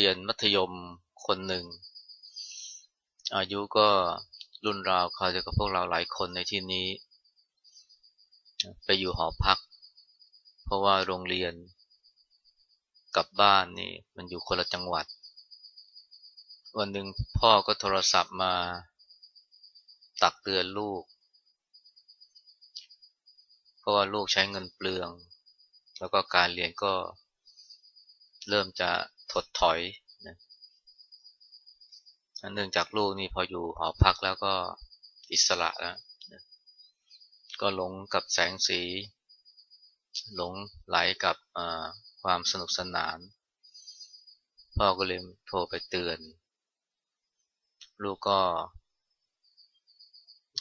มีนักเรียนมัธยมคนหนึ่ง อายุก็รุ่นราวเขาจะกับพวกเราหลายคนในที่นี้ ไปอยู่หอพัก เพราะว่าโรงเรียนกับบ้านนี่มันอยู่คนละจังหวัด วันหนึ่งพ่อก็โทรศัพท์มาตักเตือนลูก เพราะว่าลูกใช้เงินเปลือง แล้วก็การเรียนก็เริ่มจะ ถดถอยนะเนื่องจากลูกนี่พออยู่หอพักแล้วก็อิสระแล้วนะก็หลงกับแสงสี หลงไหลกับความสนุกสนาน พ่อก็เลยโทรไปเตือน ลูกก็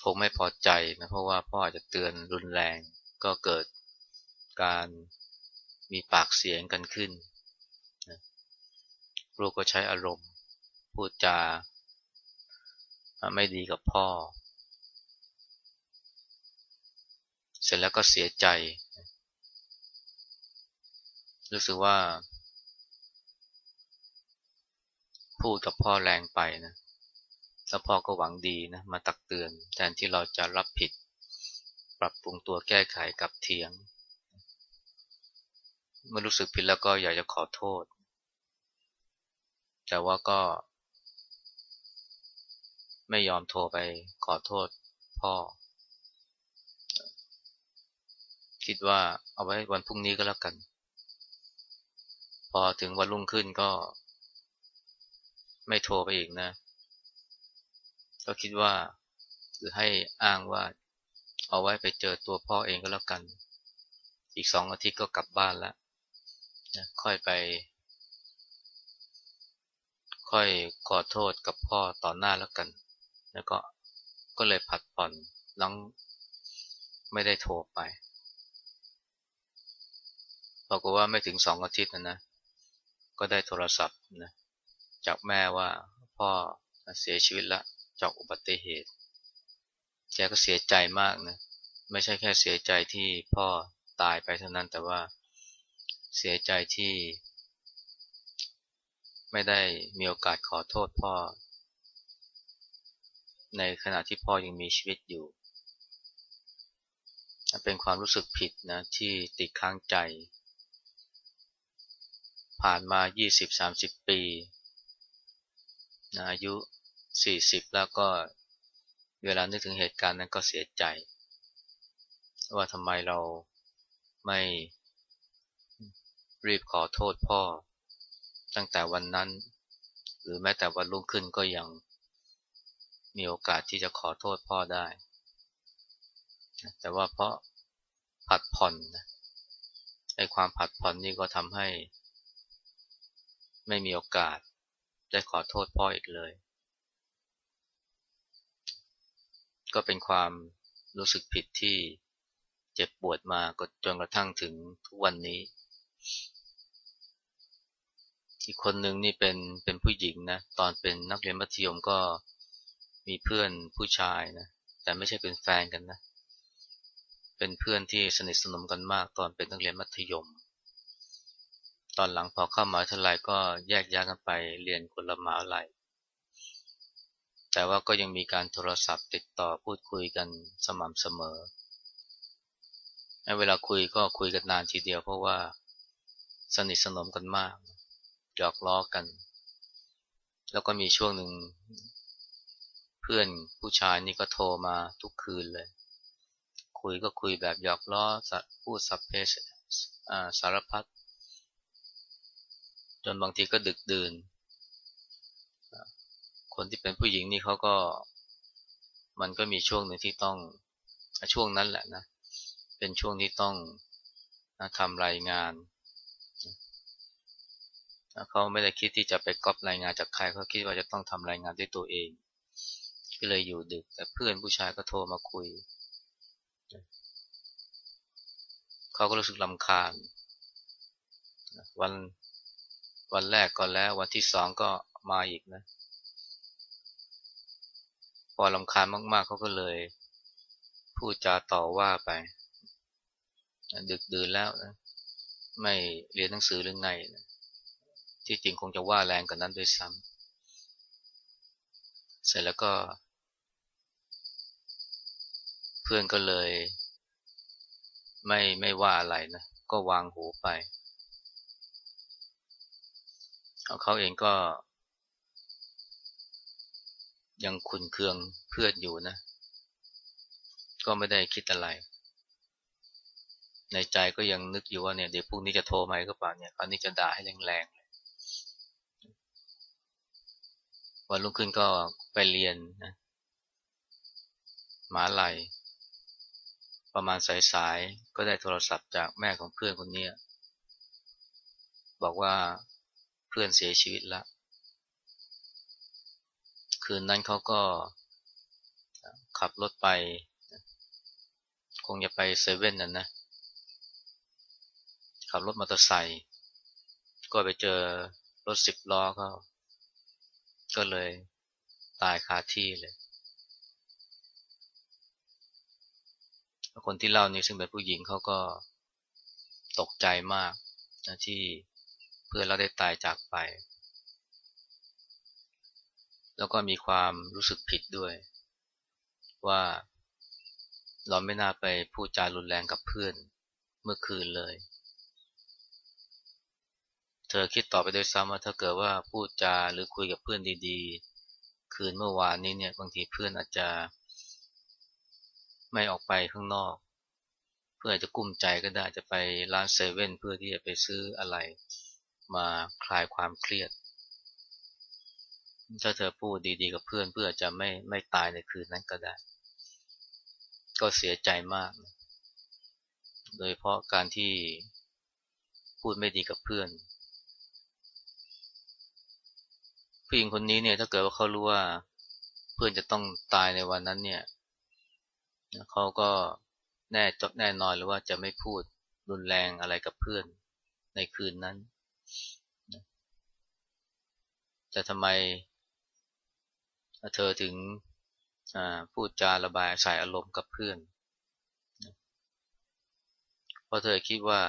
คงไม่พอใจนะเพราะว่าพ่ออาจจะเตือนรุนแรงก็เกิดการมีปากเสียงกันขึ้น ลูกก็ใช้อารมณ์ พูดจาไม่ดีกับพ่อ เสร็จแล้วก็เสียใจ รู้สึกว่า พูดกับพ่อแรงไปนะแล้วพ่อก็หวังดีนะ มาตักเตือนแทนที่เราจะรับผิด ปรับปรุงตัวแก้ไขกับเทียง เมื่อรู้สึกผิดแล้วก็อยากจะขอโทษ แต่ว่าก็ ไม่ยอมโทรไปขอโทษพ่อ คิดว่าเอาไว้วันพรุ่งนี้ก็แล้วกัน พอถึงวันรุ่งขึ้นก็ ไม่โทรไปอีกนะ ก็คิดว่า หรือให้อ้างว่า เอาไว้ไปเจอตัวพ่อเองก็แล้วกัน อีกสองอาทิตย์ก็กลับบ้านแล้วค่อยไป ค่อยขอโทษกับพ่อต่อหน้าแล้วกัน แล้วก็ก็เลยผัดผ่อนน้องไม่ได้โทรไปบอกว่าไม่ถึงสองอาทิตย์นะนะ ก็ได้โทรศัพท์นะจากแม่ว่าพ่อเสียชีวิตละจากอุบัติเหตุแกก็เสียใจมากนะ ไม่ใช่แค่เสียใจที่พ่อตายไปเท่านั้นแต่ว่าเสียใจที่ ไม่ได้มีโอกาสขอโทษพ่อ ในขณะที่พ่อยังมีชีวิตอยู่ เป็นความรู้สึกผิดนะที่ติดค้างใจ ผ่านมา 20-30 ปีนะอายุ 40 แล้วก็เวลานึกถึงเหตุการณ์นั้นก็เสียใจ ว่าทำไมเราไม่รีบขอโทษพ่อ ตั้งแต่วันนั้น หรือแม้แต่วันรุ่งขึ้นก็ยังมีโอกาสที่จะขอโทษพ่อได้ แต่ว่าเพราะผัดผ่อนไอ้ความผัดผ่อนนี่ก็ทำให้ ไม่มีโอกาสได้ขอโทษพ่ออีกเลย ก็เป็นความรู้สึกผิดที่เจ็บปวดมาก็จนกระทั่งถึงทุกวันนี้ อีกคนหนึ่งนี่เป็นเป็นผู้หญิงนะตอนเป็นนักเรียนมัธยมก็มีเพื่อนผู้ชายนะแต่ไม่ใช่เป็นแฟนกันนะเป็นเพื่อนที่สนิทสนมกันมากตอนเป็นนักเรียนมัธยม ตอนหลังพอเข้ามหาเท่าไรก็แยกย้ายกันไปเรียนคนละมหาลัยแต่ว่าก็ยังมีการโทรศัพท์ติดต่อพูดคุยกันสม่ำเสมอเวลาคุยก็คุยกันนานทีเดียวเพราะว่าสนิทสนมกันมาก หยอกล้อกัน แล้วก็มีช่วงหนึ่ง เพื่อนผู้ชายนี่ก็โทรมาทุกคืนเลย คุยก็คุยแบบหยอกล้อพูดสัพเพสารพัดจนบางทีก็ดึกดื่น คนที่เป็นผู้หญิงนี่เขาก็มันก็มีช่วงหนึ่งที่ต้องช่วงนั้นแหละนะ เป็นช่วงที่ต้องทำรายงาน เขาไม่ได้คิดที่จะไปก๊อปรายงานจากใครเขาคิดว่าจะต้องทำรายงานด้วยตัวเอง ก็เลยอยู่ดึก แต่เพื่อนผู้ชายก็โทรมาคุย เขาก็รู้สึกลำคาญ วันวันแรกก็แล้ววันที่สองก็มาอีกนะ พอลำคาญมาก ๆเขาก็เลย พูดจาต่อว่าไป ดึกดื่นแล้วนะไม่เรียนหนังสือหรือไงนะ ที่จริงคงจะว่าแรงกว่านั้นด้วยซ้ำเสร็จแล้วก็ เพื่อนก็เลย ไม่ไม่ว่าอะไรนะ ก็วางหูไปเขาเองก็ ยังขุนเคืองเพื่อนอยู่นะ ก็ไม่ได้คิดอะไร ในใจก็ยังนึกอยู่ว่าเนี่ยเดี๋ยวพรุ่งนี้จะโทรมาก็เปล่าเนี่ยคราวนี้จะด่าให้แรงๆเลย วันรุ่งขึ้นก็ไปเรียนนะหมาไหลประมาณสายๆ ก็ได้โทรศัพท์จากแม่ของเพื่อนคนนี้บอกว่าเพื่อนเสียชีวิตแล้ว คืนนั้นเขาก็ขับรถไป คงจะไปเซเว่นนั่นนะ ขับรถมอเตอร์ไซค์ก็ไปเจอรถสิบล้อก็ ก็เลยตายคาที่เลย คนที่เล่านี่ซึ่งเป็นผู้หญิงเขาก็ตกใจมากนะที่เพื่อนเราได้ตายจากไป แล้วก็มีความรู้สึกผิดด้วย ว่าเราไม่น่าไปพูดจารุนแรงกับเพื่อนเมื่อคืนเลย เธอคิดต่อไปด้วยซ้ำว่าถ้าเกิดว่าพูดจาหรือคุยกับเพื่อนดีๆ คืนเมื่อวานนี้เนี่ยบางทีเพื่อนอาจจะ ไม่ออกไปข้างนอก เพื่อจะกุ้มใจก็ได้จะไปร้านเซเว่นเพื่อที่จะไปซื้ออะไร มาคลายความเครียด ถ้าเธอพูดดีๆ กับเพื่อนเพื่อจะไม่ไม่ตายในคืนนั้นก็ได้ ก็เสียใจมาก โดยเพราะการที่พูดไม่ดีกับเพื่อน ผู้หญิงคนนี้เนี่ย ถ้าเกิดว่าเขารู้ว่าเพื่อนจะต้องตายในวันนั้นเนี่ยเขาก็แน่จดแน่นอนหรือว่าจะไม่พูดรุนแรงอะไรกับเพื่อนในคืนนั้นแต่ทำไมเธอถึงพูดจาระบายใส่อารมณ์กับเพื่อน เพราะเธอคิดว่า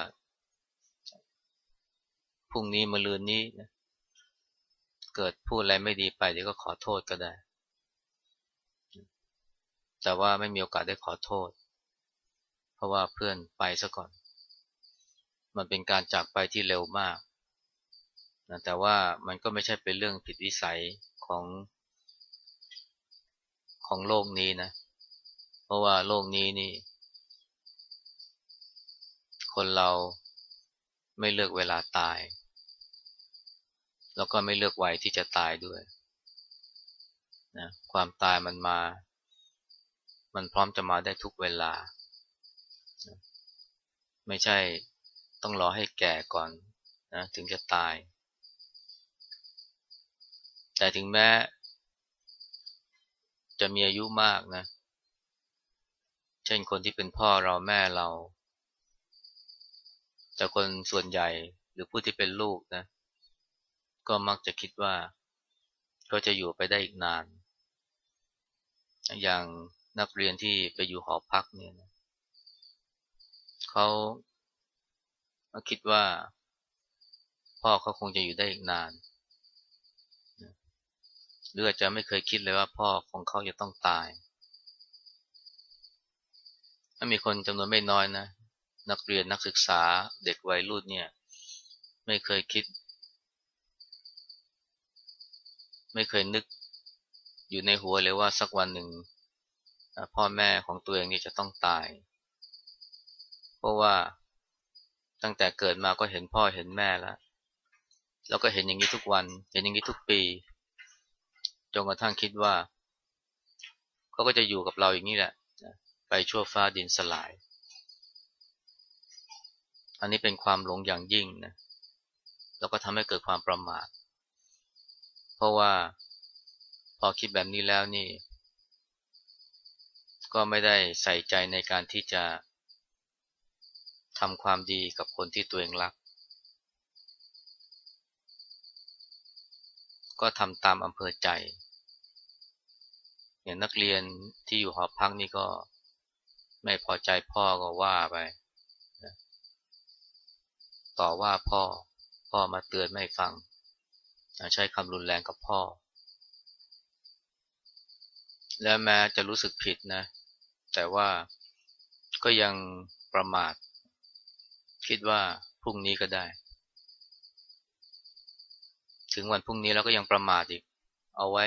พรุ่งนี้มะรืนนี้ เกิดพูดอะไรไม่ดีไปเดี๋ยวก็ขอโทษก็ได้ แต่ว่าไม่มีโอกาสได้ขอโทษ เพราะว่าเพื่อนไปซะก่อน มันเป็นการจากไปที่เร็วมาก แต่ว่ามันก็ไม่ใช่เป็นเรื่องผิดวิสัยของของโลกนี้นะ เพราะว่าโลกนี้นี่ คนเราไม่เลือกเวลาตาย แล้วก็ไม่เลือกวัยที่จะตายด้วยนะความตายมันมา มันพร้อมจะมาได้ทุกเวลา ไม่ใช่ต้องรอให้แก่ก่อนนะถึงจะตาย แต่ถึงแม้ จะมีอายุมากนะ เช่นคนที่เป็นพ่อเราแม่เรา แต่คนส่วนใหญ่หรือผู้ที่เป็นลูกนะ ก็มักจะคิดว่าก็จะอยู่ไปได้อีกนาน อย่างนักเรียนที่ไปอยู่หอพักเนี่ยนะเขาคิดว่า พ่อเขาคงจะอยู่ได้อีกนานหรืออาจจะไม่เคยคิดเลยว่าพ่อของเขาจะต้องตายถ้ามีคนจำนวนไม่น้อยนะ นักเรียนนักศึกษาเด็กวัยรุ่นเนี่ย ไม่เคยคิด ไม่เคยนึกอยู่ในหัวเลยว่าสักวันหนึ่งพ่อแม่ของตัวเองนี่จะต้องตาย เพราะว่าตั้งแต่เกิดมาก็เห็นพ่อเห็นแม่แล้วแล้วก็เห็นอย่างนี้ทุกวัน เห็นอย่างนี้ทุกปีจนกระทั่งคิดว่าเขาก็จะอยู่กับเราอย่างนี้แหละไปชั่วฟ้าดินสลาย อันนี้เป็นความหลงอย่างยิ่งนะแล้วก็ทำให้เกิดความประมาท เพราะว่าพอคิดแบบนี้แล้วนี่ ก็ไม่ได้ใส่ใจในการที่จะทำความดีกับคนที่ตัวเองรัก ก็ทำตามอำเภอใจ อย่างนักเรียนที่อยู่หอพักนี่ก็ไม่พอใจพ่อก็ว่าไป ต่อว่าพ่อ พ่อมาเตือนไม่ฟัง ใช้คำรุนแรงกับพ่อ และแม้จะรู้สึกผิดนะ แต่ว่าก็ยังประมาท คิดว่าพรุ่งนี้ก็ได้ ถึงวันพรุ่งนี้เราก็ยังประมาทอีก เอาไว้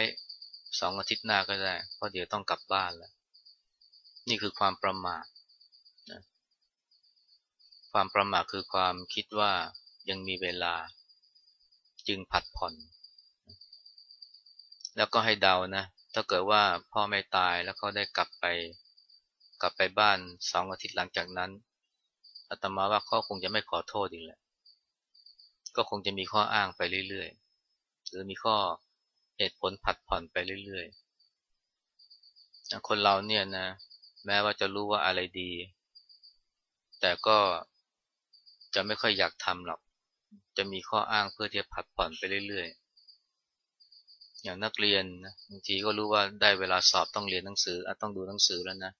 สองอาทิตย์หน้าก็ได้ เพราะเดี๋ยวต้องกลับบ้านแล้ว นี่คือความประมาทความประมาทคือความคิดว่ายังมีเวลา จึงผัดผ่อน แล้วก็ให้เดานะ ถ้าเกิดว่าพ่อไม่ตายแล้วเขาได้กลับไป กลับไปบ้านสองอาทิตย์หลังจากนั้นอาตมาว่าเขาคงจะไม่ขอโทษอีกแหละ ก็คงจะมีข้ออ้างไปเรื่อยๆ หรือมีข้อเหตุผลผัดผ่อนไปเรื่อยๆ คนเราเนี่ยนะ แม้ว่าจะรู้ว่าอะไรดี แต่ก็จะไม่ค่อยอยากทำหรอก จะมีข้ออ้างเพื่อที่จะผัดผ่อนไปเรื่อยๆ อย่างนักเรียนนะบางทีก็รู้ว่าได้เวลาสอบต้องเรียนหนังสือต้องดูหนังสือแล้วนะ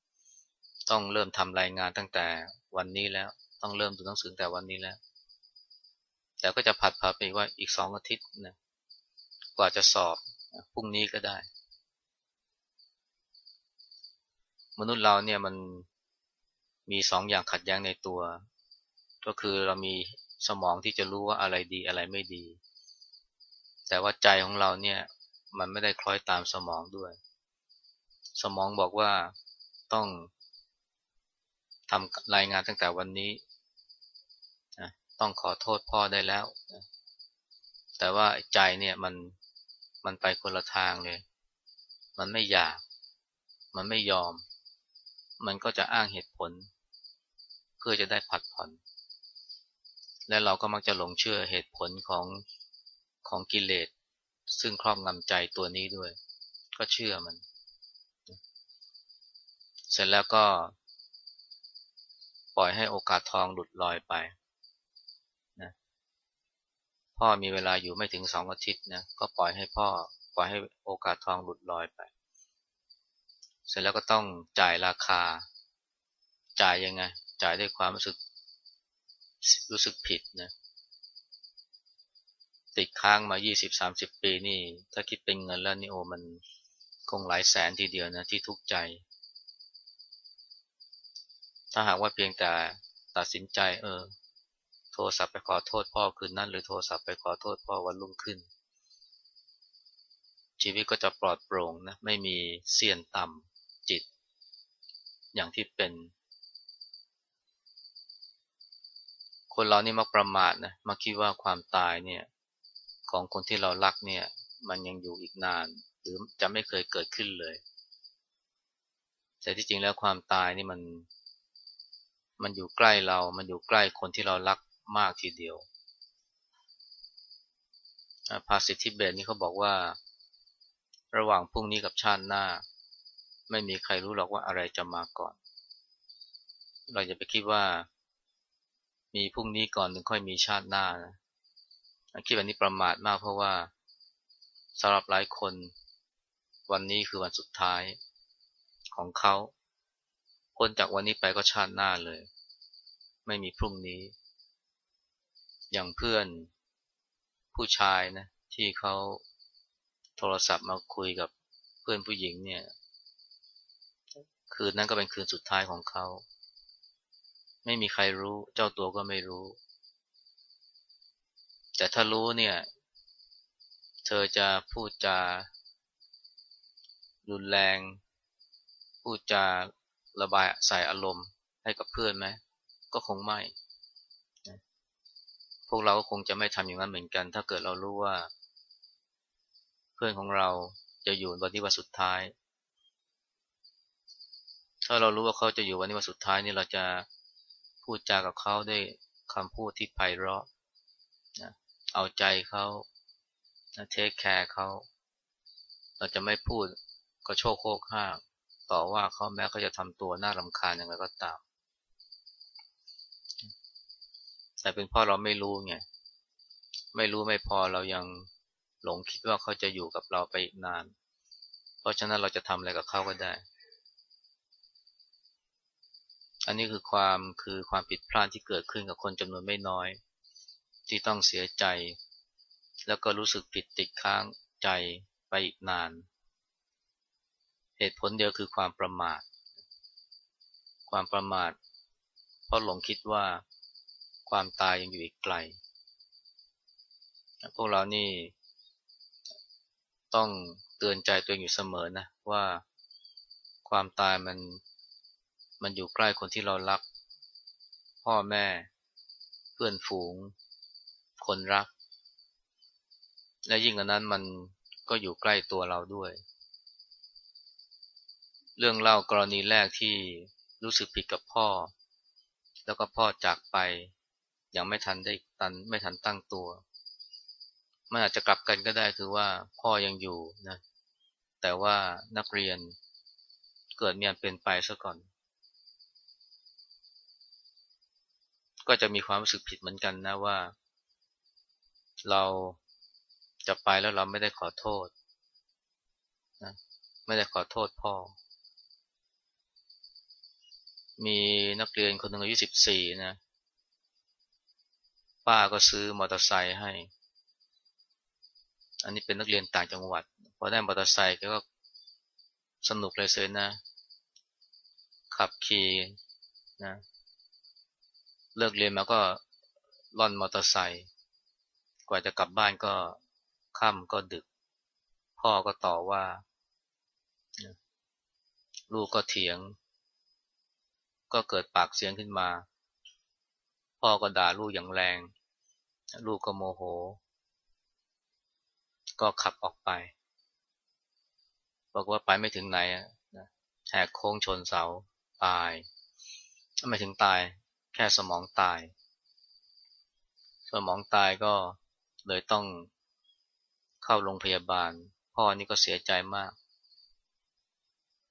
ต้องเริ่มทำรายงานตั้งแต่วันนี้แล้ว ต้องเริ่มดูหนังสือแต่วันนี้แล้ว แต่ก็จะผัดผัดไปว่าอีกสองอาทิตย์นะ กว่าจะสอบพรุ่งนี้ก็ได้ มนุษย์เราเนี่ยมันมีสองอย่างขัดแย้งในตัว ก็คือเรามี สมองที่จะรู้ว่าอะไรดีอะไรไม่ดี แต่ว่าใจของเราเนี่ย มันไม่ได้คล้อยตามสมองด้วย สมองบอกว่าต้องทำรายงานตั้งแต่วันนี้ ต้องขอโทษพ่อได้แล้ว แต่ว่าใจเนี่ยมันมันไปคนละทางเลย มันไม่อยาก มันไม่ยอม มันก็จะอ้างเหตุผล เพื่อจะได้ผัดผ่อน และเราก็มักจะหลงเชื่อเหตุผลของของกิเลส ซึ่งครอบงำใจตัวนี้ด้วย ก็เชื่อมัน เสร็จแล้วก็ ปล่อยให้โอกาสทองหลุดลอยไปนะพ่อมีเวลาอยู่ไม่ถึงสองอาทิตย์นะก็ปล่อยให้พ่อ ปล่อยให้โอกาสทองหลุดลอยไป เสร็จแล้วก็ต้องจ่ายราคา จ่ายยังไง จ่ายด้วยความรู้สึก รู้สึกผิดนะติดค้างมา 20-30 ปีนี่ ถ้าคิดเป็นเงินแล้วนี่โอมันคงหลายแสนทีเดียวนะที่ทุกข์ใจ ถ้าหากว่าเพียงแต่ตัดสินใจ เออ โทรศัพท์ไปขอโทษพ่อคืนนั้น หรือโทรศัพท์ไปขอโทษพ่อวันรุ่งขึ้น ชีวิตก็จะปลอดโปร่งนะ ไม่มีเสี่ยนต่ำจิต อย่างที่เป็น คนเรานี่มักประมาทนะมักคิดว่าความตายเนี่ยของคนที่เรารักเนี่ย มันยังอยู่อีกนาน หรือจะไม่เคยเกิดขึ้นเลย แต่ที่จริงแล้วความตายนี่มัน มันอยู่ใกล้เรา มันอยู่ใกล้คนที่เรารักมากทีเดียวภาษิตทิเบตนี่เขาบอกว่า ระหว่างพรุ่งนี้กับชาติหน้า ไม่มีใครรู้หรอกว่าอะไรจะมาก่อน เราจะไปคิดว่า มีพรุ่งนี้ก่อนถึงค่อยมีชาติหน้านะคิดแบบนี้ประมาทมากเพราะว่าสำหรับหลายคน วันนี้คือวันสุดท้ายของเขาพ้นจากวันนี้ไปก็ชาติหน้าเลย ไม่มีพรุ่งนี้ อย่างเพื่อนผู้ชายนะที่เขาโทรศัพท์มาคุยกับเพื่อนผู้หญิงเนี่ย คืนนั้นก็เป็นคืนสุดท้ายของเขา ไม่มีใครรู้ เจ้าตัวก็ไม่รู้ แต่ถ้ารู้เนี่ย เธอจะพูดจารุนแรง พูดจาระบายใส่อารมณ์ให้กับเพื่อนไหม ก็คงไม่ พวกเราก็คงจะไม่ทำอย่างนั้นเหมือนกัน ถ้าเกิดเรารู้ว่า เพื่อนของเราจะอยู่วันนี้วันสุดท้าย ถ้าเรารู้ว่าเขาจะอยู่วันนี้วันสุดท้ายนี่เราจะ พูดจากับเขาด้วยคำพูดที่ไพเราะนะเอาใจเขาเทคแคร์เขาเราจะไม่พูดก็โชคโคกห้างต่อว่าเขาแม้เขาจะทำตัวน่ารำคาญอย่างไรก็ตาม แต่เป็นพ่อเราไม่รู้ไงไม่รู้ไม่พอเรายังหลงคิดว่าเขาจะอยู่กับเราไปอีกนาน เพราะฉะนั้นเราจะทำอะไรกับเขาก็ได้ อันนี้คือความคือความผิดพลาดที่เกิดขึ้นกับคนจำนวนไม่น้อย ที่ต้องเสียใจ แล้วก็รู้สึกผิดติดค้างใจไปอีกนาน เหตุผลเดียวคือความประมาท ความประมาท เพราะหลงคิดว่าความตายยังอยู่อีกไกล พวกเรานี่ต้องเตือนใจตัวเองอยู่เสมอนะว่าความตายมัน มันอยู่ใกล้คนที่เรารัก พ่อแม่ เพื่อนฝูง คนรัก และยิ่งกว่านั้นมันก็อยู่ใกล้ตัวเราด้วย เรื่องเล่ากรณีแรกที่รู้สึกผิดกับพ่อ แล้วก็พ่อจากไปยังไม่ทันได้ตันไม่ทันตั้งตัว มันอาจจะกลับกันก็ได้คือว่าพ่อยังอยู่นะ แต่ว่านักเรียนเกิดมีอันเป็นไปซะก่อน ก็จะมีความรู้สึกผิดเหมือนกันนะว่า เราจะไปแล้วเราไม่ได้ขอโทษนะไม่ได้ขอโทษพ่อ มีนักเรียนคนหนึ่งอายุสิบสี่นะ ป้าก็ซื้อมอเตอร์ไซค์ให้ อันนี้เป็นนักเรียนต่างจังหวัด พอได้มอเตอร์ไซค์ก็สนุกเลยเซยนะ ขับขี่นะ เลิกเรียนมาก็ล่อนมอเตอร์ไซค์กว่าจะกลับบ้านก็ค่ำก็ดึก พ่อก็ต่อว่า ลูกก็เถียง ก็เกิดปากเสียงขึ้นมา พ่อก็ด่าลูกอย่างแรง ลูกก็โมโห ก็ขับออกไป บอกว่าไปไม่ถึงไหนนะแหกโค้งชนเสาตายไม่ถึงตาย แค่สมองตาย สมองตายก็เลยต้องเข้าโรงพยาบาล พ่อนี่ก็เสียใจมาก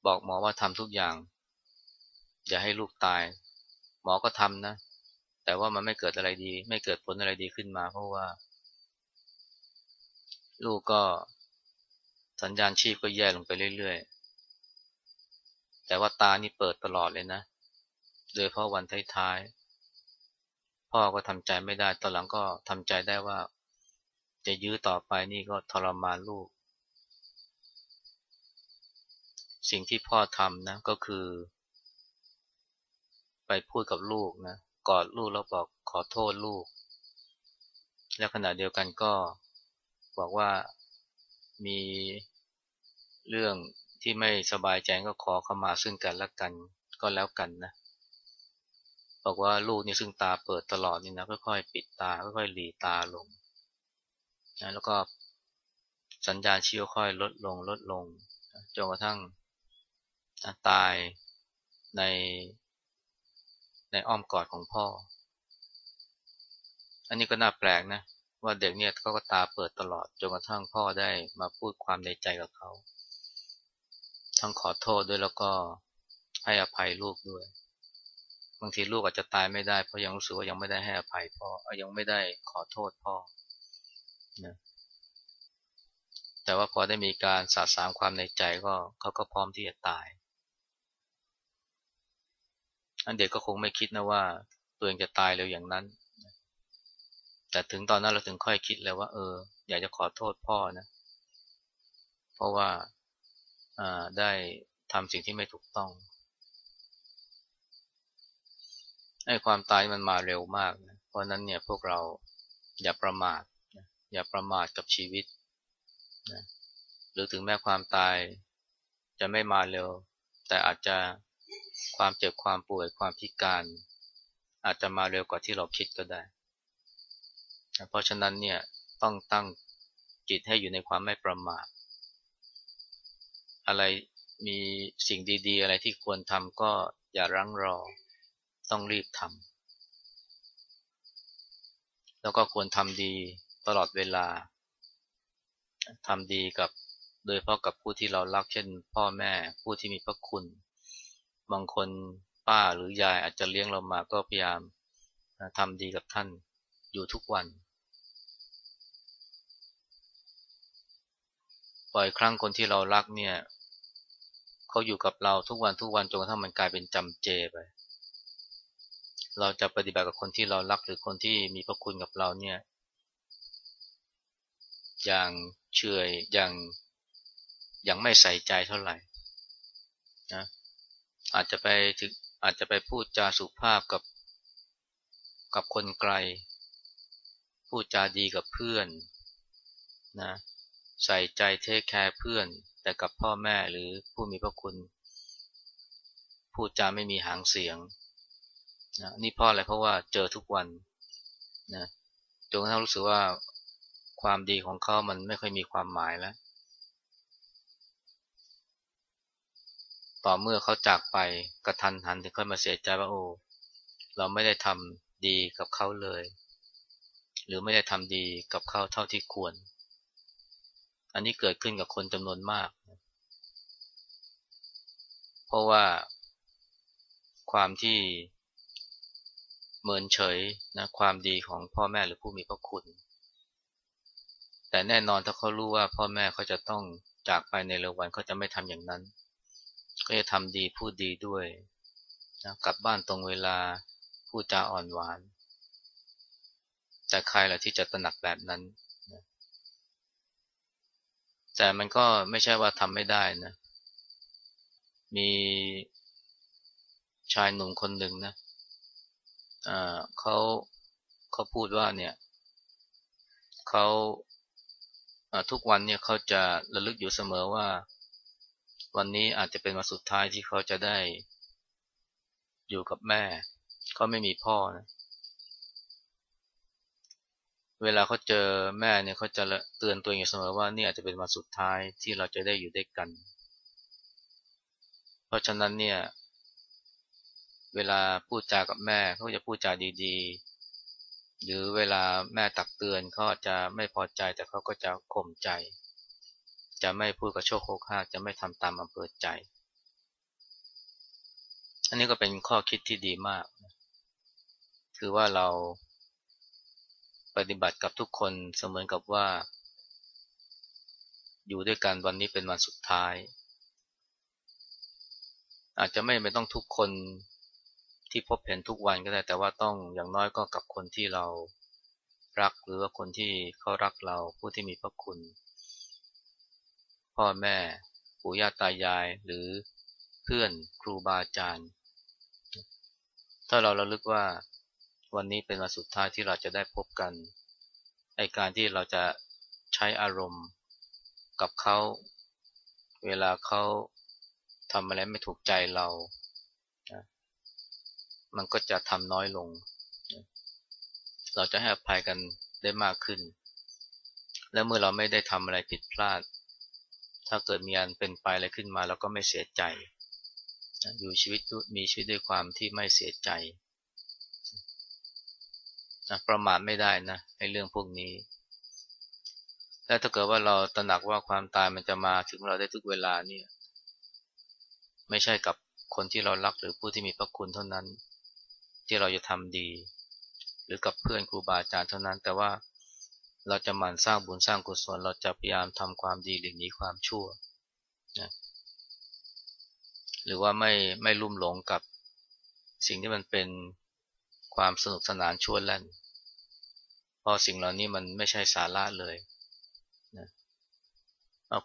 บอกหมอว่าทำทุกอย่าง อย่าให้ลูกตาย หมอก็ทำนะ แต่ว่ามันไม่เกิดอะไรดี ไม่เกิดผลอะไรดีขึ้นมาเพราะว่า ลูกก็สัญญาณชีพก็แย่ลงไปเรื่อยๆ แต่ว่าตานี่เปิดตลอดเลยนะ โดยเพราะวันท้ายๆ พ่อก็ทำใจไม่ได้ ตอนหลังก็ทำใจได้ว่า จะยื้อต่อไปนี่ก็ทรมานลูก สิ่งที่พ่อทำนะก็คือ ไปพูดกับลูกนะกอดลูกแล้วบอกขอโทษลูก แล้วขณะเดียวกันก็บอกว่ามีเรื่องที่ไม่สบายใจก็ขอเข้ามาซึ่งกันและกันก็แล้วกันนะ บอกว่าลูกนี่ซึ่งตาเปิดตลอดนี่นะค่อยๆปิดตาค่อยๆหลีตาลงนะแล้วก็สัญญาณชีวค่อยลดลงลดลงจนกระทั่งตายในในอ้อมกอดของพ่อ อันนี้ก็น่าแปลกนะ ว่าเด็กเนี่ยเขาก็ตาเปิดตลอดจนกระทั่งพ่อได้มาพูดความในใจกับเขา ทั้งขอโทษด้วยแล้วก็ให้อภัยลูกด้วย บางทีลูกอาจจะตายไม่ได้เพราะยังรู้สึกว่ายังไม่ได้ให้อภัยพ่อยังไม่ได้ขอโทษพ่อนะแต่ว่าพอได้มีการสาสางความในใจก็เขาก็พร้อมที่จะตาย อันเด็กก็คงไม่คิดนะว่าตัวเองจะตายเร็วอย่างนั้น แต่ถึงตอนนั้นเราถึงค่อยคิดเลยว่า เออ อยากจะขอโทษพ่อนะ เพราะว่าได้ทำสิ่งที่ไม่ถูกต้อง ไอ้ความตายมันมาเร็วมากนะเพราะนั้นเนี่ยพวกเราอย่าประมาทนะอย่าประมาทกับชีวิตนะหรือถึงแม้ความตายจะไม่มาเร็ว แต่อาจจะความเจ็บความป่วยความพิการ อาจจะมาเร็วกว่าที่เราคิดก็ได้ เพราะฉะนั้นเนี่ยต้องตั้งจิตให้อยู่ในความไม่ประมาทอะไรมีสิ่งดี ๆ อะไรที่ควรทำก็อย่ารั้งรอ ต้องรีบทำแล้วก็ควรทำดีตลอดเวลาทำดีกับโดยเพราะกับผู้ที่เรารักเช่น พ่อแม่ผู้ที่มีพระคุณ บางคนป้าหรือยายอาจจะเลี้ยงเรามาก็พยายามทำดีกับท่านอยู่ทุกวัน ปล่อยครั้งคนที่เรารักเนี่ยเขาอยู่กับเราทุกวันทุกวันจนกระทั่งมันกลายเป็นจำเจไป เราจะปฏิบัติกับคนที่เรารักหรือคนที่มีพระคุณกับเราเนี่ย อย่างเฉยอย่างอย่างไม่ใส่ใจเท่าไหร่นะอาจจะไปถึงอาจจะไปพูดจาสุภาพกับกับคนไกล พูดจาดีกับเพื่อนนะใส่ใจเทคแคร์เพื่อน แต่กับพ่อแม่หรือผู้มีพระคุณ พูดจาไม่มีหางเสียง นะนี่เพราะอะไรเพราะว่าเจอทุกวันนะจนกระทั่งรู้สึกว่าความดีของเขามันไม่ค่อยมีความหมายแล้ว ต่อเมื่อเขาจากไปกระทันหันถึงค่อยมาเสียใจว่าโอ้เราไม่ได้ทำดีกับเขาเลย หรือไม่ได้ทำดีกับเขาเท่าที่ควร อันนี้เกิดขึ้นกับคนจำนวนมาก เพราะว่าความที่ เมินเฉยนะความดีของพ่อแม่หรือผู้มีพระคุณ แต่แน่นอนถ้าเขารู้ว่าพ่อแม่เขาจะต้องจากไปในเร็ววันเขาจะไม่ทำอย่างนั้น ก็จะทำดีพูดดีด้วยนะกลับบ้านตรงเวลาพูดจาอ่อนหวาน แต่ใครล่ะที่จะตระหนักแบบนั้นแต่มันก็ไม่ใช่ว่าทำไม่ได้นะ มีชายหนุ่มคนหนึ่งนะ เขาเขาพูดว่าเนี่ยเขาทุกวันเนี่ยเขาจะระลึกอยู่เสมอว่า วันนี้อาจจะเป็นวันสุดท้ายที่เขาจะได้อยู่กับแม่ เขาไม่มีพ่อนะเวลาเขาเจอแม่เนี่ยเขาจะเตือนตัวเองเสมอว่านี่อาจจะเป็นวันสุดท้ายที่เราจะได้อยู่ด้วยกัน เพราะฉะนั้นเนี่ย เวลาพูดจากับแม่เขาจะพูดจาดีๆ หรือเวลาแม่ตักเตือนเขาจะไม่พอใจแต่เขาก็จะข่มใจ จะไม่พูดกับโชคโคกห้าจะไม่ทำตามอำเภอใจ อันนี้ก็เป็นข้อคิดที่ดีมาก คือว่าเราปฏิบัติกับทุกคนเสมือนกับว่า อยู่ด้วยกันวันนี้เป็นวันสุดท้าย อาจจะไม่ไม่ต้องทุกคน ที่พบเห็นทุกวันก็ได้ แต่ว่าต้องอย่างน้อยก็กับคนที่เรารักหรือว่าคนที่เขารักเราผู้ที่มีพระคุณ พ่อแม่ปู่ย่าตายายหรือเพื่อนครูบาอาจารย์ ถ้าเราระลึกว่าวันนี้เป็นวันสุดท้ายที่เราจะได้พบกันไอการที่เราจะใช้อารมณ์กับเขา เวลาเขาทำอะไรไม่ถูกใจเรา มันก็จะทำน้อยลง เราจะให้อภัยกันได้มากขึ้น และเมื่อเราไม่ได้ทำอะไรผิดพลาด ถ้าเกิดมีอันเป็นไปอะไรขึ้นมาเราก็ไม่เสียใจ อยู่ชีวิตมีชีวิตด้วยความที่ไม่เสียใจ ประมาทไม่ได้นะในเรื่องพวกนี้และถ้าเกิดว่าเราตระหนักว่าความตายมันจะมาถึงเราได้ทุกเวลาเนี่ย ไม่ใช่กับคนที่เรารักหรือผู้ที่มีพระคุณเท่านั้น ที่เราจะทำดี หรือกับเพื่อนครูบาอาจารย์เท่านั้น แต่ว่าเราจะหมั่นสร้างบุญสร้างกุศล เราจะพยายามทำความดีหลีกหนีความชั่วนะหรือว่าไม่ไม่ลุ่มหลงกับสิ่งที่มันเป็นความสนุกสนานชวนแล่นพราะสิ่งเหล่านี้มันไม่ใช่สาระเลยนะ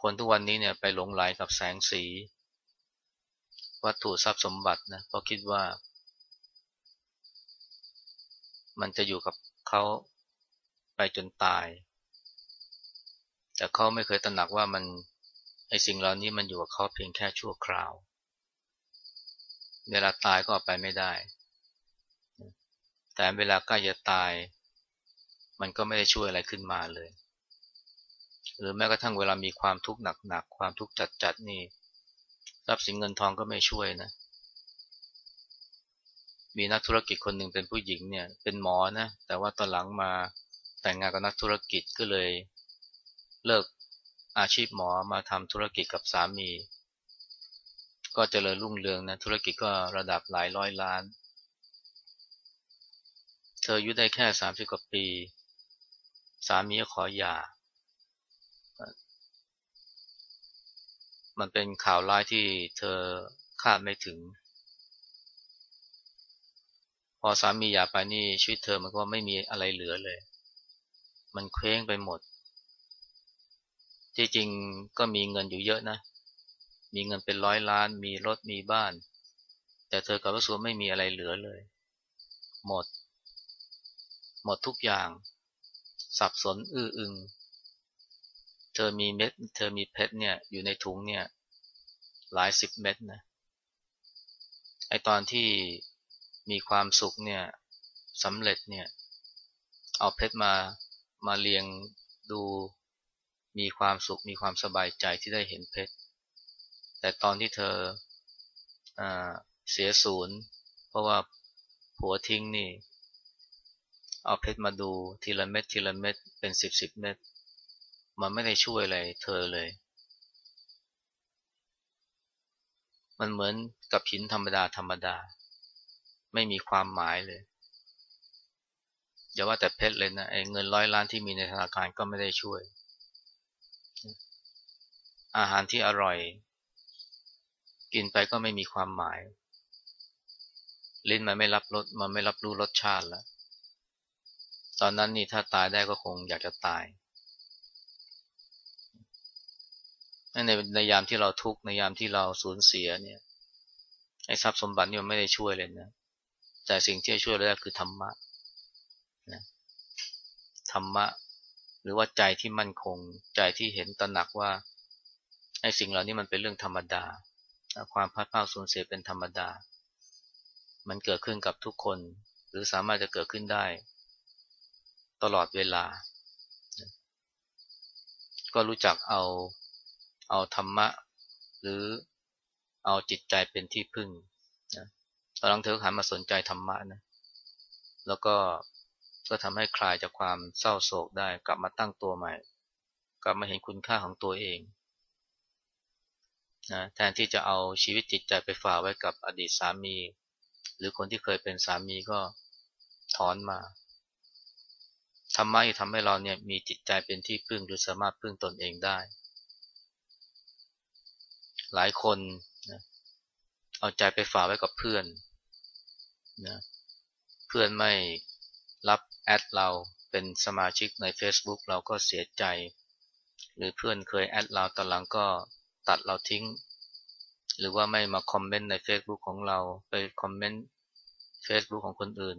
คนทุกวันนี้เนี่ยไปหลงไหลกับแสงสี วัตถุทรัพย์สมบัตินะเพราะคิดว่า มันจะอยู่กับเขาไปจนตาย แต่เขาไม่เคยตระหนักว่ามันไอสิ่งเหล่านี้มันอยู่กับเขาเพียงแค่ชั่วคราว เวลาตายก็ออกไปไม่ได้ แต่เวลาใกล้จะตาย มันก็ไม่ได้ช่วยอะไรขึ้นมาเลย หรือแม้กระทั่งเวลามีความทุกข์หนักๆ ความทุกข์จัดๆ นี่ รัพย์สินเงินทองก็ไม่ช่วยนะ มีนักธุรกิจคนหนึ่งเป็นผู้หญิงเนี่ย เป็นหมอนะ แต่ว่าตอนหลังมาแต่งงานกับนักธุรกิจก็เลยเลิกอาชีพหมอมาทำธุรกิจกับสามี ก็เจริญรุ่งเรืองนะ ธุรกิจก็ระดับหลายร้อยล้าน เธออายุได้แค่สามสิบกว่าปี สามีก็ขอหย่า มันเป็นข่าวร้ายที่เธอคาดไม่ถึง อสามีหย่าไปนี่ชีวิตเธอมันก็ไม่มีอะไรเหลือเลย มันเคว้งไปหมด ที่จริงก็มีเงินอยู่เยอะนะ มีเงินเป็นร้อยล้าน มีรถมีบ้าน แต่เธอกับรู้สึกไม่มีอะไรเหลือเลย หมด หมดทุกอย่าง สับสนอื้ออึง เธอมีเม็ด เธอมีเพชรเนี่ยอยู่ในถุงเนี่ย หลายสิบเม็ดนะ ไอตอนที่ มีความสุขเนี่ยสำเร็จเนี่ยเอาเพชรมามาเรียงดูมีความสุขมีความสบายใจที่ได้เห็นเพชร แต่ตอนที่เธออเสียศูนย์ เพราะว่าผัวทิ้งนี่ เอาเพชรมาดูทีละเม็ดทีละเม็ดเป็นสิบสิบเม็ดมันไม่ได้ช่วยอะไรเธอเลย มันเหมือนกับหินธรรมดาธรรมดา ไม่มีความหมายเลยอย่าว่าแต่เพชรเลยนะไอ้เงินร้อยล้านที่มีในธนาคารก็ไม่ได้ช่วย อาหารที่อร่อย กินไปก็ไม่มีความหมาย ลิ้นมันไม่รับรสมันไม่รับรู้รสชาติแล้วตอนนั้นนี่ถ้าตายได้ก็คงอยากจะตายในในยามที่เราทุกข์ในยามที่เราสูญเสียเนี่ยไอ้ทรัพย์สมบัตินี่มันไม่ได้ช่วยเลยนะ แต่สิ่งที่ช่วยได้คือธรรมะนะธรรมะ หรือว่าใจที่มั่นคง ใจที่เห็นตระหนักว่าไอ้สิ่งเหล่านี้มันเป็นเรื่องธรรมดา ความพัดเพ้าสูญเสียเป็นธรรมดา มันเกิดขึ้นกับทุกคน หรือสามารถจะเกิดขึ้นได้ ตลอดเวลา ก็รู้จักเอาเอาธรรมะ หรือเอาจิตใจเป็นที่พึ่ง ตอนหลังเธอหันมาสนใจธรรมะนะ แล้วก็ก็ทำให้คลายจากความเศร้าโศกได้ กลับมาตั้งตัวใหม่ กลับมาเห็นคุณค่าของตัวเองนะแทนที่จะเอาชีวิตจิตใจไปฝากไว้กับอดีตสามี หรือคนที่เคยเป็นสามีก็ถอนมาธรรมะที่ทำให้เราเนี่ยมีจิตใจเป็นที่พึ่งหรือสามารถพึ่งตนเองได้ หลายคนนะเอาใจไปฝากไว้กับเพื่อน นะเพื่อนไม่รับแอดเราเป็นสมาชิกใน Facebook เราก็เสียใจ หรือเพื่อนเคยแอดเราตอนหลังก็ตัดเราทิ้ง หรือว่าไม่มาคอมเมนต์ใน Facebook ของเราไปคอมเมนต์ Facebook ของคนอื่น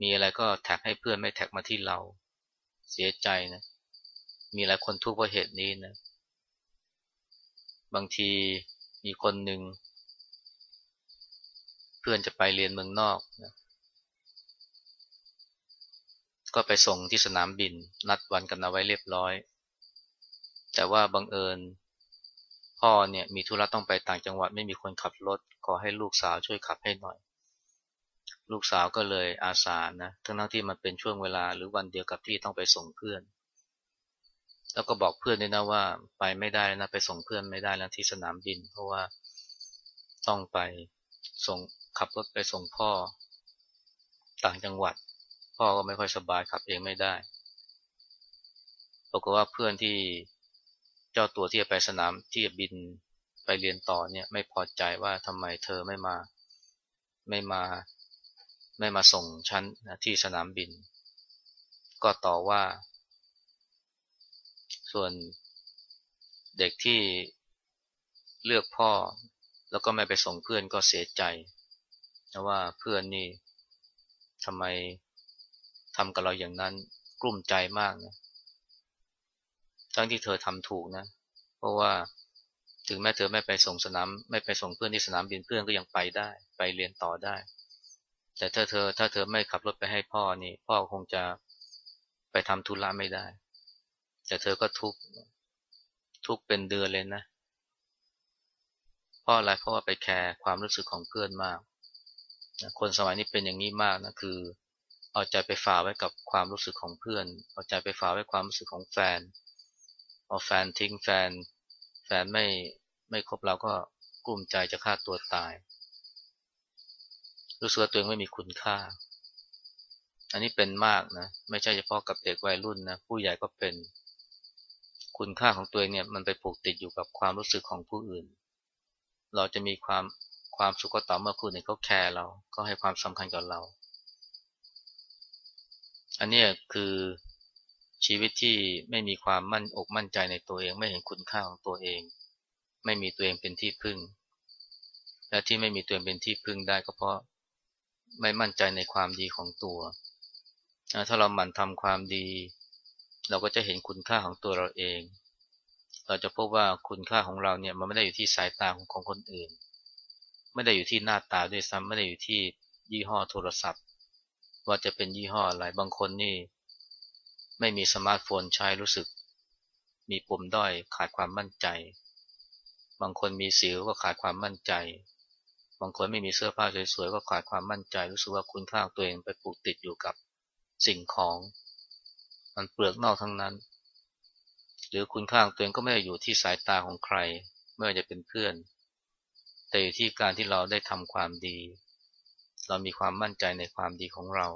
มีอะไรก็แท็กให้เพื่อนไม่แท็กมาที่เราเสียใจนะมีหลายคนทุกข์เพราะเหตุนี้นะบางทีมีคนหนึ่ง เพื่อนจะไปเรียนเมืองนอกนะก็ไปส่งที่สนามบิน นัดวันกันเอาไว้เรียบร้อย แต่ว่าบังเอิญ พ่อเนี่ยมีธุระต้องไปต่างจังหวัดไม่มีคนขับรถ ขอให้ลูกสาวช่วยขับให้หน่อย ลูกสาวก็เลยอาสานะทั้งทั้งที่มันเป็นช่วงเวลาหรือวันเดียวกับที่ต้องไปส่งเพื่อน แล้วก็บอกเพื่อนด้วยนะว่าไปไม่ได้นะไปส่งเพื่อนไม่ได้แล้วที่สนามบิน เพราะว่าต้องไปส่ง ขับรถไปส่งพ่อ ต่างจังหวัด พ่อก็ไม่ค่อยสบายขับเองไม่ได้ปรากฏว่าเพื่อนที่เจ้าตัวที่จะไปสนามที่จะบินไปเรียนต่อเนี่ย ไม่พอใจว่าทำไมเธอไม่มาไม่มาไม่มาส่งฉันที่สนามบิน ก็ต่อว่า ส่วนเด็กที่เลือกพ่อ แล้วก็ไม่ไปส่งเพื่อนก็เสียใจ นะว่าเพื่อนนี่ทำไมทำกับเราอย่างนั้นกลุ้มใจมากนะทั้งที่เธอทำถูกนะ เพราะว่าถึงแม้เธอไม่ไปส่งสนามไม่ไปส่งเพื่อนที่สนามบินเพื่อนก็ยังไปได้ ไปเรียนต่อได้ แต่ถ้าเธอถ้าเธอไม่ขับรถไปให้พ่อนี่ พ่อคงจะไปทำธุระไม่ได้ แต่เธอก็ทุกทุกเป็นเดือนเลยนะเพราะอะไรเพราะว่าไปแคร์ความรู้สึกของเพื่อนมาก คนสมัยนี้เป็นอย่างนี้มากนะคือเอาใจไปฝากไว้กับความรู้สึกของเพื่อน เอาใจไปฝากไว้ความรู้สึกของแฟนพอแฟนทิ้งแฟน แฟนไม่ไม่คบเราก็กลุ้มใจจะฆ่าตัวตาย รู้สึกตัวเองไม่มีคุณค่า อันนี้เป็นมากนะ ไม่ใช่เฉพาะกับเด็กวัยรุ่นนะ ผู้ใหญ่ก็เป็น คุณค่าของตัวเองเนี่ยมันไปผูกติดอยู่กับความรู้สึกของผู้อื่น เราจะมีความ ความสุขก็ต่อเมื่อคุณเนี่ยเขาแคร์เราก็ให้ความสำคัญกับเรา อันนี้คือชีวิตที่ไม่มีความมั่นอกมั่นใจในตัวเอง ไม่เห็นคุณค่าของตัวเอง ไม่มีตัวเองเป็นที่พึ่ง และที่ไม่มีตัวเองเป็นที่พึ่งได้ก็เพราะไม่มั่นใจในความดีของตัว ถ้าเราหมั่นทำความดี เราก็จะเห็นคุณค่าของตัวเราเอง เราจะพบว่าคุณค่าของเราเนี่ยมันไม่ได้อยู่ที่สายตาของคนอื่น ไม่ได้อยู่ที่หน้าตาด้วยซ้ำไม่ได้อยู่ที่ยี่ห้อโทรศัพท์ ว่าจะเป็นยี่ห้ออะไรบางคนนี่ ไม่มีสมาร์ทโฟนใช้รู้สึก มีปุ่มด้อยขาดความมั่นใจ บางคนมีสิวก็ขาดความมั่นใจ บางคนไม่มีเสื้อผ้าสวยๆก็ขาดความมั่นใจ รู้สึกว่าคุณค่าตัวเองไปผูกติดอยู่กับสิ่งของ มันเปลือกนอกทั้งนั้น หรือคุณค่าตัวเองก็ไม่ได้อยู่ที่สายตาของใครไม่ว่าจะเป็นเพื่อน แต่อยู่ที่การที่เราได้ทำความดี เรามีความมั่นใจในความดีของเรา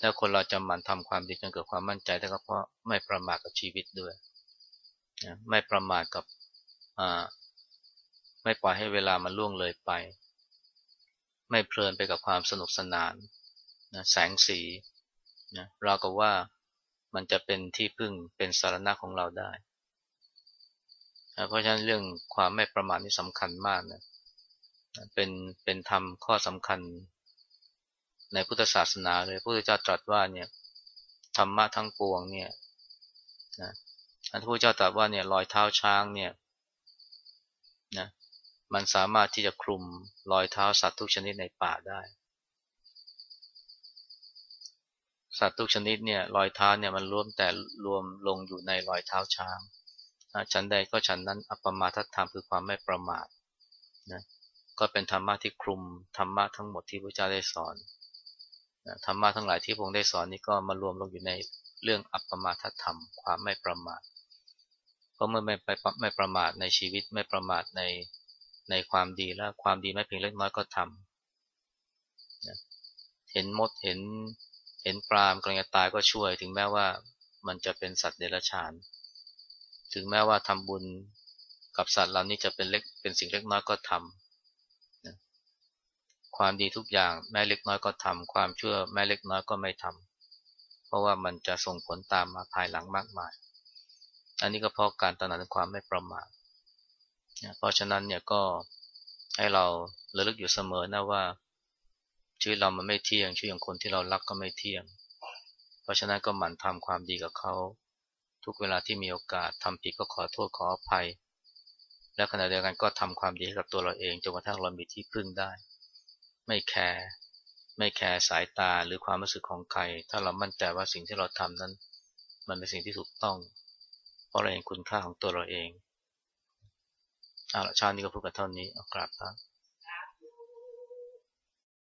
แล้วคนเราจะหมั่นทำความดีจนเกิดความมั่นใจได้ก็เพราะไม่ประมาทกับชีวิตด้วยนะไม่ประมาทกับไม่ปล่อยให้เวลามันล่วงเลยไป ไม่เพลินไปกับความสนุกสนานนะแสงสีนะเราก็ว่ามันจะเป็นที่พึ่งเป็นสารณะของเราได้ เพราะฉะนั้นเรื่องความไม่ประมาทนี่สำคัญมากนะเป็นเป็นธรรมข้อสำคัญ ในพุทธศาสนาเลยพระพุทธเจ้าตรัสว่าเนี่ยธรรมะทั้งปวงเนี่ยนะอันที่พระเจ้าตรัสว่าเนี่ยรอยเท้าช้างเนี่ยนะมันสามารถที่จะคลุมรอยเท้าสัตว์ทุกชนิดในป่าได้ สัตว์ทุกชนิดเนี่ยรอยเท้าเนี่ยมันรวมแต่รวมลงอยู่ในรอยเท้าช้าง ฉันใดก็ฉันนั้นอัปปมาทัธรรมคือความไม่ประมาทนะก็เป็นธรรมะที่คลุมธรรมะทั้งหมดที่พระเจ้าได้สอนธรรมะทั้งหลายที่พระองค์ได้สอนนี้ก็มารวมลงอยู่ในเรื่องอัปปมาทธรรม ความไม่ประมาทเพราะเมื่อไม่ไปไม่ประมาทในชีวิตไม่ประมาทในในความดีแล้วความดีไม่เพียงเล็กน้อยก็ทำเห็นมดเห็นเห็นปลามกำลังจะตายก็ช่วยถึงแม้ว่ามันจะเป็นสัตว์เดรัจฉาน ถึงแม้ว่าทำบุญกับสัตว์เหล่านี้จะเป็นเล็กเป็นสิ่งเล็กน้อยก็ทำความดีทุกอย่างแม้เล็กน้อยก็ทำความชั่วแม้เล็กน้อยก็ไม่ทำเพราะว่ามันจะส่งผลตามมาภายหลังมากมาย อันนี้ก็เพราะการตระหนักถึงความไม่ประมาทเพราะฉะนั้นเนี่ยก็ให้เราระลึกอยู่เสมอนะว่าชีวิตเรามันไม่เที่ยงชีวิตของคนที่เรารักก็ไม่เที่ยง เพราะฉะนั้นก็หมั่นทำความดีกับเขา ทุกเวลาที่มีโอกาสทำผิดก็ขอโทษขออภัย และขณะเดียวกันก็ทำความดีให้กับตัวเราเองจนกระทั่งเรามีที่พึ่งได้ ไม่แคร์ไม่แคร์สายตาหรือความรู้สึกของใคร ถ้าเรามั่นใจว่าสิ่งที่เราทำนั้น มันเป็นสิ่งที่ถูกต้อง เพราะเราเห็นคุณค่าของตัวเราเองเอาละชาตินี้ก็พูดกันเท่านี้เอากราบครับ